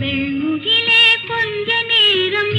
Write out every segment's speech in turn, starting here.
மெழுகிலே கொஞ்ச நேரம்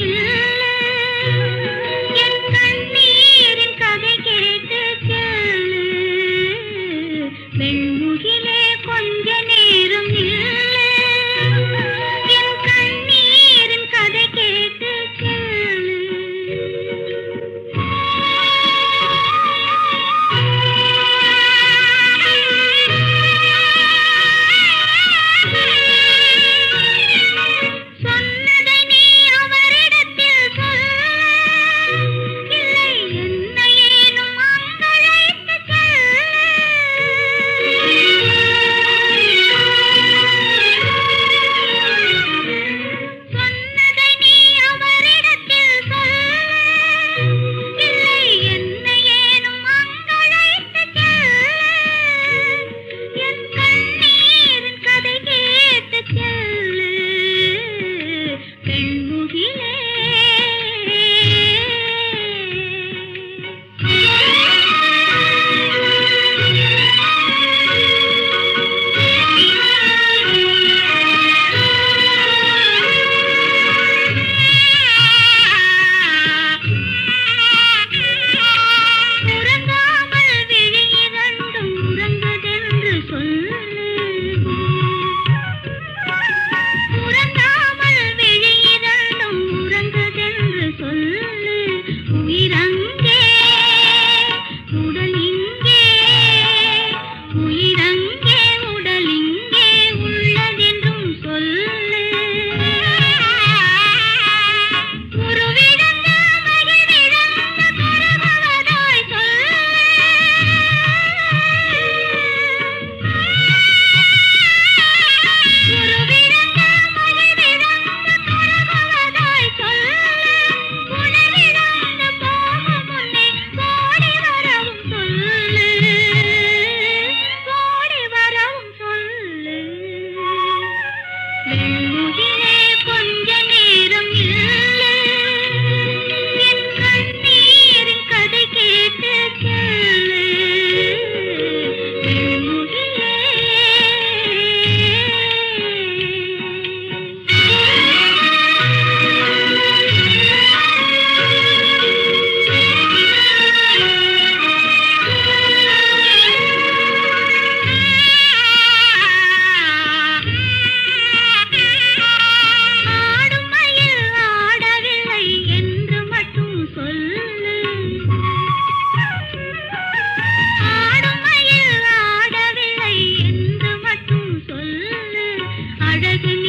அழகும்